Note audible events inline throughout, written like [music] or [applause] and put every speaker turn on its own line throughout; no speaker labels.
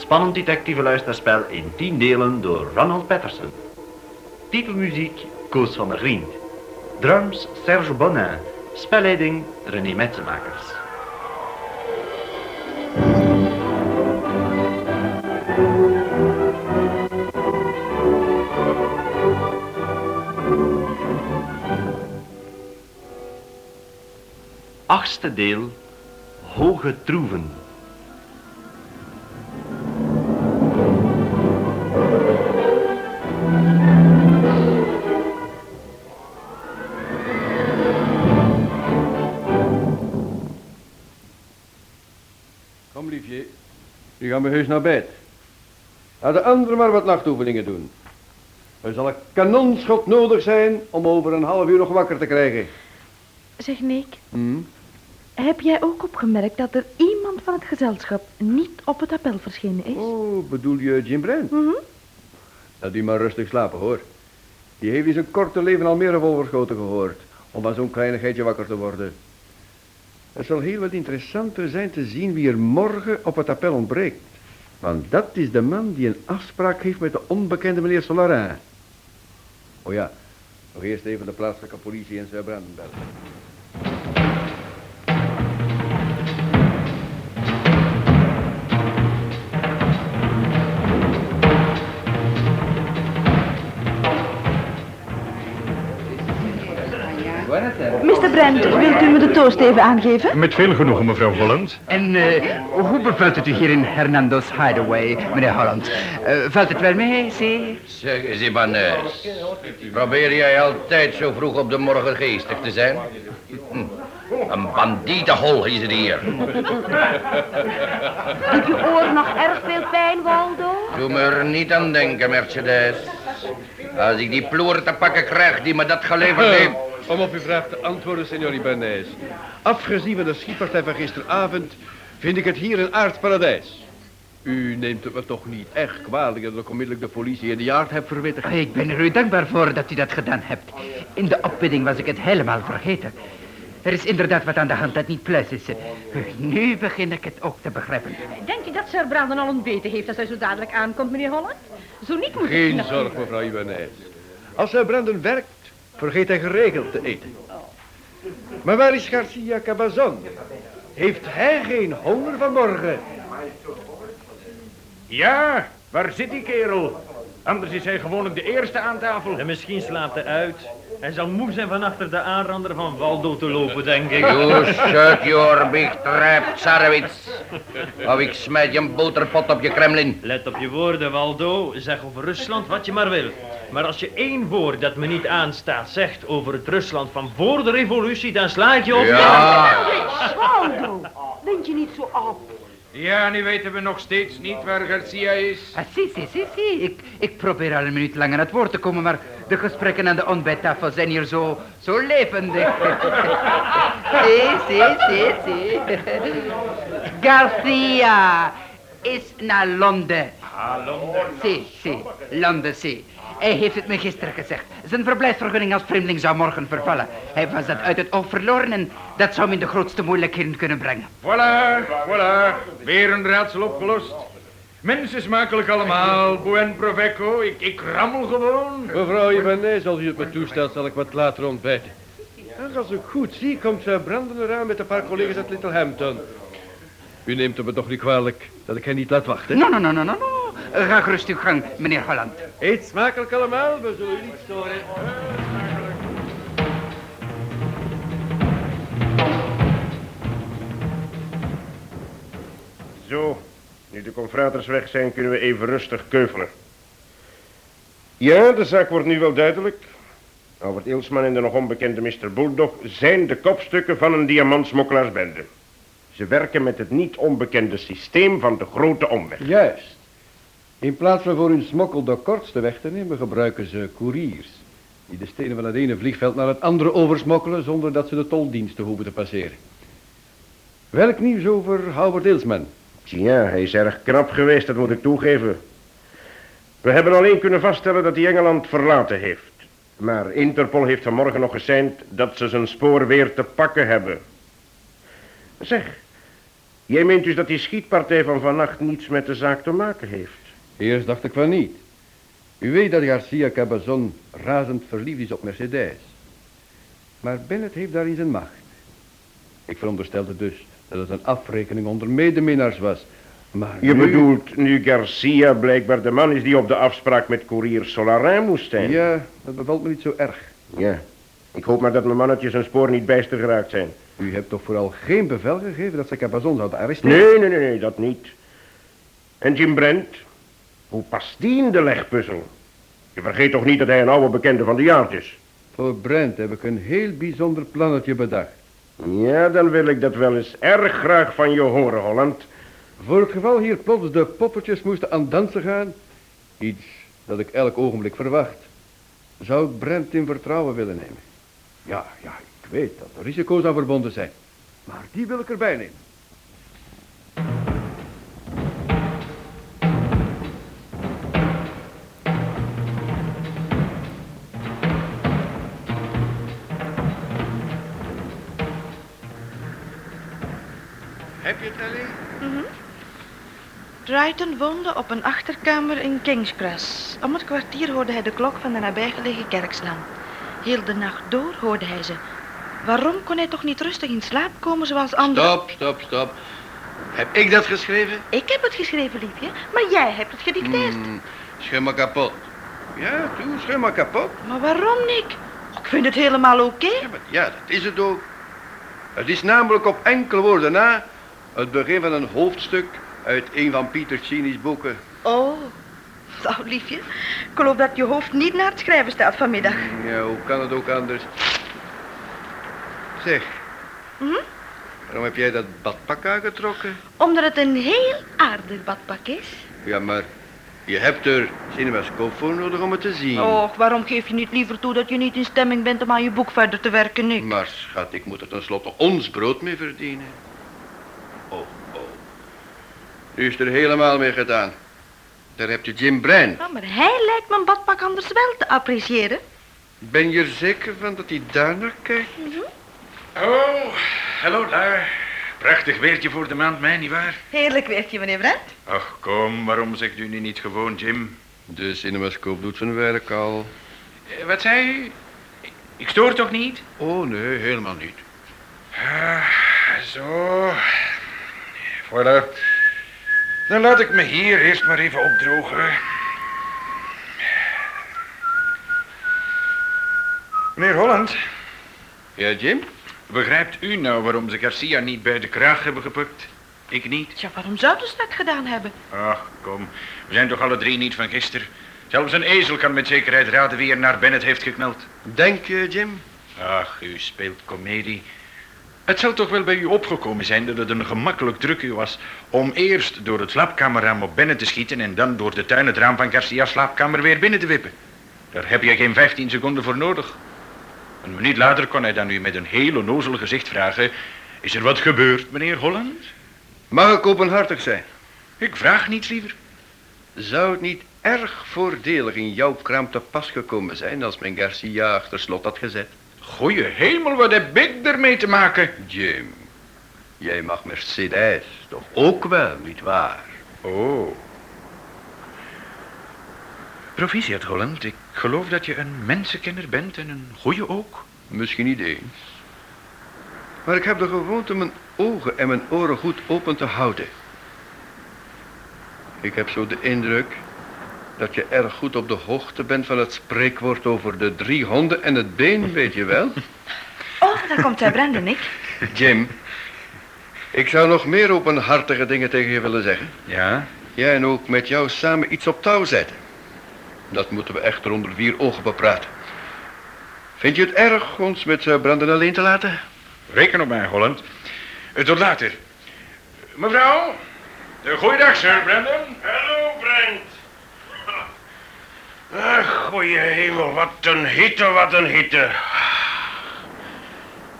Spannend detectieve luisterspel in 10 delen door Ronald Patterson. Titelmuziek Koos van der Vriend. Drums Serge Bonin. Spelleiding René Metsenmakers. Achtste deel. Hoge troeven.
Gaan we heus naar bed. Laat de anderen maar wat nachtoefeningen doen. Er zal een kanonschot nodig zijn om over een half uur nog wakker te krijgen.
Zeg, Nick,
Hm?
heb jij ook opgemerkt dat er iemand van het gezelschap niet op het appel verschenen is?
Oh, bedoel je Jim Brent?
Mhm.
Laat die maar rustig slapen, hoor. Die heeft in zijn korte leven al meer revolverschoten gehoord. Om van zo'n kleinigheidje wakker te worden. Het zal heel wat interessanter zijn te zien wie er morgen op het appel ontbreekt. Want dat is de man die een afspraak heeft met de onbekende meneer Solarin. Oh ja, nog eerst even de plaatselijke politie in Zuid-Branden
Brent, wilt u me de toast even aangeven?
Met veel genoegen, mevrouw Holland.
En eh, hoe bevalt het u hier in Hernando's Hideaway, meneer Holland? Eh, valt het wel mee, zie?
Zeg eens, Ibanez. Probeer jij altijd zo vroeg op de morgen geestig te zijn? Hm. Een bandietenhol is het hier.
Doet je oor nog erg veel pijn, Waldo?
Doe me er niet aan denken, Mercedes. Als ik die ploer te pakken krijg die me dat geleverd heeft...
Om op uw vraag te antwoorden, senor Ibanez. Afgezien van de schietpartij van gisteravond... vind ik het hier een aardparadijs. U neemt het me toch niet echt kwalijk dat ik onmiddellijk de politie in de jaard heb verwittigd.
Ik ben er u dankbaar voor dat u dat gedaan hebt. In de opwinding was ik het helemaal vergeten. Er is inderdaad wat aan de hand dat niet plus is. Nu begin ik het ook te begrijpen.
Denk je dat Sir Brandon al ontbeten heeft als hij zo dadelijk aankomt, meneer Holland? Zo niet moet
Geen zorg, mevrouw Ibanez. Als hij Brandon werkt, vergeet hij geregeld te eten. Maar waar is Garcia Cabazon? Heeft hij geen honger vanmorgen?
Ja, waar zit die kerel? Anders is hij gewoonlijk de eerste aan tafel.
En misschien slaapt hij uit. Hij zal moe zijn van achter de aanrander van Waldo te lopen, denk ik.
You shut your big trap, Tsarevits. Of ik smijt je een boterpot op je Kremlin.
Let op je woorden, Waldo. Zeg over Rusland wat je maar wil. Maar als je één woord dat me niet aanstaat zegt over het Rusland van voor de revolutie, dan sla ik je op.
Ja,
Waldo, wind je niet zo op.
Ja, nu weten we nog steeds niet waar Garcia is.
Ah, zie, zie, zie, zie. Ik, ik probeer al een minuut lang aan het woord te komen, maar de gesprekken aan de ontbijttafel zijn hier zo, zo levendig. [laughs] zie, zie, zie, zie. Garcia is naar Londen.
Ah, Londen.
Zie, zie, Londen, zie. Hij heeft het me gisteren gezegd. Zijn verblijfsvergunning als vreemdeling zou morgen vervallen. Hij was dat uit het oog verloren en dat zou hem in de grootste moeilijkheden kunnen brengen.
Voilà, voilà. Weer een raadsel opgelost. Mensen smakelijk allemaal. Buen provecco. Ik, ik rammel gewoon.
Mevrouw Ibanez, als u het me toestaat, zal ik wat later ontbijten. En als ik goed zie, komt ze branden eraan met een paar collega's uit Littlehampton. U neemt het me toch niet kwalijk dat ik hen niet laat wachten?
No, no, no, no, no, no. Ga gerust uw gang, meneer Holland.
Eet smakelijk allemaal, we zullen u niet storen.
Zo, nu de confraters weg zijn, kunnen we even rustig keuvelen. Ja, de zaak wordt nu wel duidelijk. Albert Ilsman en de nog onbekende Mr. Bulldog zijn de kopstukken van een diamantsmokkelaarsbende. Ze werken met het niet onbekende systeem van de grote omweg.
Juist. In plaats van voor hun smokkel de kortste weg te nemen, gebruiken ze koeriers. Die de stenen van het ene vliegveld naar het andere oversmokkelen zonder dat ze de toldiensten hoeven te passeren. Welk nieuws over Howard Ilsman?
Ja, hij is erg knap geweest, dat moet ik toegeven. We hebben alleen kunnen vaststellen dat hij Engeland verlaten heeft. Maar Interpol heeft vanmorgen nog gezeind dat ze zijn spoor weer te pakken hebben. Zeg, Jij meent dus dat die schietpartij van vannacht niets met de zaak te maken heeft?
Eerst dacht ik van niet. U weet dat Garcia Cabazon razend verliefd is op Mercedes. Maar Bennett heeft daarin zijn macht. Ik veronderstelde dus dat het een afrekening onder medeminnaars was. Maar
Je
nu-
bedoelt nu Garcia blijkbaar de man is die op de afspraak met courier Solarin moest zijn?
Ja, dat bevalt me niet zo erg.
Ja. Ik hoop maar dat mijn mannetjes hun spoor niet bijster geraakt zijn.
U hebt toch vooral geen bevel gegeven dat ze Cabazon zouden arresteren?
Nee, nee, nee, nee, dat niet. En Jim Brent? Hoe past die in de legpuzzel? Je vergeet toch niet dat hij een oude bekende van de jaart is?
Voor Brent heb ik een heel bijzonder plannetje bedacht.
Ja, dan wil ik dat wel eens erg graag van je horen, Holland.
Voor het geval hier plots de poppetjes moesten aan dansen gaan, iets dat ik elk ogenblik verwacht, zou ik Brent in vertrouwen willen nemen. Ja, ja, ik weet dat er risico's aan verbonden zijn, maar die wil ik erbij nemen.
Heb je het, Ellie?
Triton woonde op een achterkamer in King's Cross. Om het kwartier hoorde hij de klok van de nabijgelegen kerk slaan. Heel de nacht door hoorde hij ze. Waarom kon hij toch niet rustig in slaap komen zoals anderen?
Stop, stop, stop. Heb ik dat geschreven?
Ik heb het geschreven, liefje, maar jij hebt het gedicteerd.
Me kapot.
Ja, toe, schud maar kapot.
Maar waarom, Nick? Ik vind het helemaal oké.
Ja, ja, dat is het ook. Het is namelijk op enkele woorden na het begin van een hoofdstuk uit een van Pieter Cini's boeken.
Oh, nou, liefje. Ik geloof dat je hoofd niet naar het schrijven staat vanmiddag.
Ja, hoe kan het ook anders? Zeg,
Mhm.
waarom heb jij dat badpak aangetrokken?
Omdat het een heel aardig badpak is.
Ja, maar je hebt er cinemascoop voor nodig om het te zien.
Och, waarom geef je niet liever toe dat je niet in stemming bent om aan je boek verder te werken, Nick?
Maar schat, ik moet er tenslotte ons brood mee verdienen. Nu is er helemaal mee gedaan. Daar heb je Jim Brand.
Ja, maar hij lijkt mijn badpak anders wel te appreciëren.
Ben je er zeker van dat hij daar naar kijkt?
Oh, hallo daar. Prachtig weertje voor de maand mei, nietwaar?
Heerlijk weertje, meneer Brent.
Ach, kom, waarom zegt u nu niet gewoon Jim?
De cinemascoop doet zijn werk al.
Eh, Wat zei u? Ik- Ik stoor toch niet?
Oh, nee, helemaal niet.
Ah, zo. Voilà. Dan laat ik me hier eerst maar even opdrogen. Meneer Holland,
Ja, Jim?
begrijpt u nou waarom ze Garcia niet bij de kraag hebben gepakt? Ik niet.
Ja, waarom zouden ze dat gedaan hebben?
Ach, kom. We zijn toch alle drie niet van gisteren. Zelfs een ezel kan met zekerheid raden wie er naar Bennett heeft geknald.
Denk je, Jim?
Ach, u speelt komedie. Het zal toch wel bij u opgekomen zijn dat het een gemakkelijk trucje was om eerst door het slaapkamerraam op Bennett te schieten en dan door de tuin het raam van Garcia's slaapkamer weer binnen te wippen. Daar heb je geen 15 seconden voor nodig. Een minuut later kon hij dan u met een heel onnozel gezicht vragen: Is er wat gebeurd, meneer Holland?
Mag ik openhartig zijn?
Ik vraag niets liever.
Zou het niet erg voordelig in jouw kraam te pas gekomen zijn als men Garcia achter slot had gezet?
Goeie hemel, wat heb ik ermee te maken?
Jim, jij mag Mercedes toch ook wel, niet waar?
Oh. Proficiat, Holland. Ik geloof dat je een mensenkenner bent en een goeie ook.
Misschien niet eens. Maar ik heb de gewoonte mijn ogen en mijn oren goed open te houden. Ik heb zo de indruk dat je erg goed op de hoogte bent van het spreekwoord over de drie honden en het been, weet je wel? [laughs]
Oh, daar komt hij, Brandon, Nick. [laughs]
Jim, ik zou nog meer openhartige dingen tegen je willen zeggen.
Ja?
Ja, en ook met jou samen iets op touw zetten. Dat moeten we echter onder vier ogen bepraten. Vind je het erg ons met eh, Brandon alleen te laten?
Reken op mij, Holland. Eh, Tot later. Mevrouw. Goeiedag, sir Brandon.
Hallo, Brent. Goeie hemel, wat een hitte, wat een hitte.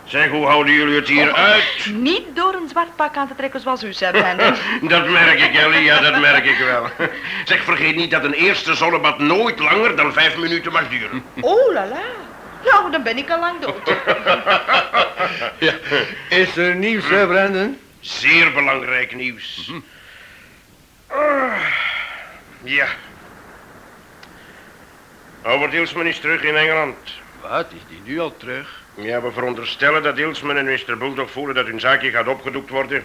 Zeg, hoe houden jullie het hier uit?
Niet door een zwart pak aan te trekken zoals u zei, Brandon. [laughs]
Dat merk ik, Ellie, ja, dat merk ik wel. Zeg, vergeet niet dat een eerste zonnebad nooit langer dan vijf minuten mag duren.
Oh, la la. Nou, dan ben ik al lang dood. [laughs]
Is er nieuws, hè, Brandon?
Zeer belangrijk nieuws. Ah, ja. Albert Ilsman is terug in Engeland.
Wat, is die nu al terug?
Ja, we veronderstellen dat Ilsman en Mr. Bulldog voelen dat hun zaakje gaat opgedoekt worden.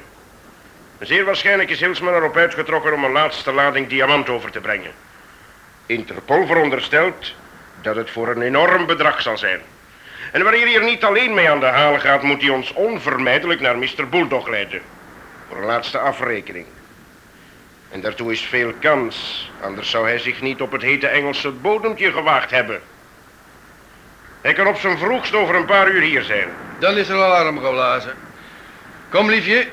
Zeer waarschijnlijk is Ilsman erop uitgetrokken om een laatste lading diamant over te brengen. Interpol veronderstelt dat het voor een enorm bedrag zal zijn. En wanneer hij er niet alleen mee aan de haal gaat, moet hij ons onvermijdelijk naar Mr. Bulldog leiden. Voor een laatste afrekening. En daartoe is veel kans, anders zou hij zich niet op het hete Engelse bodempje gewaagd hebben. Hij kan op zijn vroegst over een paar uur hier zijn.
Dan is er alarm geblazen. Kom, liefje.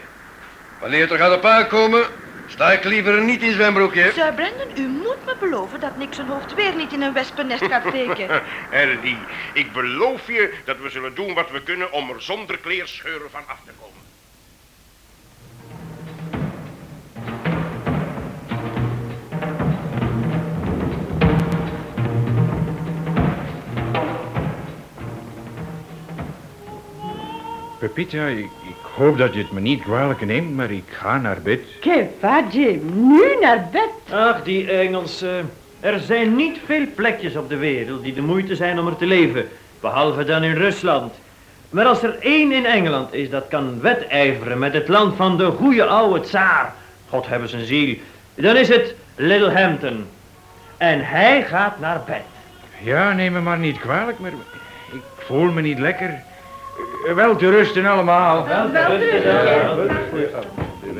Wanneer het er gaat op aankomen, sta ik liever niet in zwembroekje.
Sir Brandon, u moet me beloven dat Nick zijn hoofd weer niet in een wespennest gaat steken. [laughs]
Eddie, ik beloof je dat we zullen doen wat we kunnen om er zonder kleerscheuren van af te komen.
Pepita, ik, ik hoop dat je het me niet kwalijk neemt, maar ik ga naar bed.
Que va, Jim? Nu naar bed.
Ach, die Engelsen. Er zijn niet veel plekjes op de wereld die de moeite zijn om er te leven. Behalve dan in Rusland. Maar als er één in Engeland is dat kan wedijveren met het land van de goede oude tsaar. God hebben zijn ziel. Dan is het Littlehampton. En hij gaat naar bed.
Ja, neem me maar niet kwalijk, maar ik voel me niet lekker. Eh, Wel te rusten allemaal.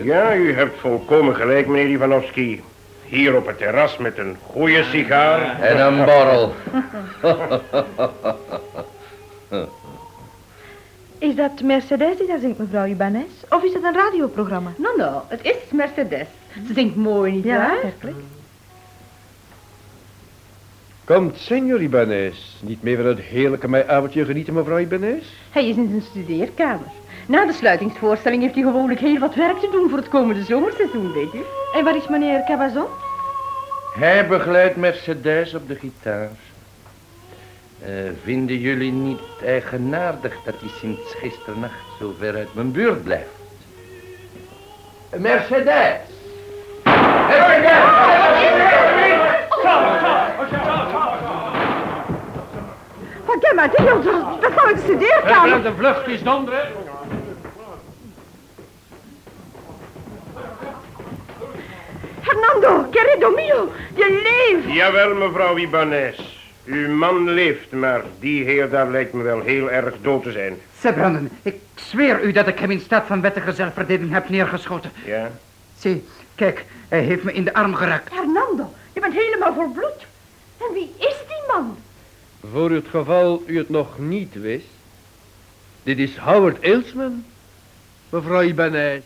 Ja, u hebt volkomen gelijk, meneer Ivanovski. Hier op het terras met een goede sigaar.
En een borrel. [laughs]
Is dat Mercedes die daar zingt, mevrouw Ibanez? Of is het een radioprogramma?
No, no, het is Mercedes. Ze zingt mooi, niet
Ja,
waar?
werkelijk.
Komt senor Ibanez niet meer van het heerlijke meiavondje genieten, mevrouw Ibanez?
Hij is in zijn studeerkamer. Na de sluitingsvoorstelling heeft hij gewoonlijk heel wat werk te doen voor het komende zomerseizoen, weet u.
En waar is meneer Cabazon?
Hij begeleidt Mercedes op de gitaar. Eh, vinden jullie niet eigenaardig dat hij sinds gisternacht zo ver uit mijn buurt blijft? Mercedes!
Van kijk maar, is dat zal ik de studeerkamer.
de vlucht is donderen.
Fernando, querido mio, je leeft.
Jawel, mevrouw Ibanez. Uw man leeft, maar die heer daar lijkt me wel heel erg dood te zijn.
Sir Brandon, ik zweer u dat ik hem in staat van wettige zelfverdediging heb neergeschoten.
Ja?
Zie, kijk, hij heeft me in de arm geraakt.
Fernando, je bent helemaal vol bloed. En wie is die man?
Voor het geval u het nog niet wist. Dit is Howard Ilsman, mevrouw Ibanez.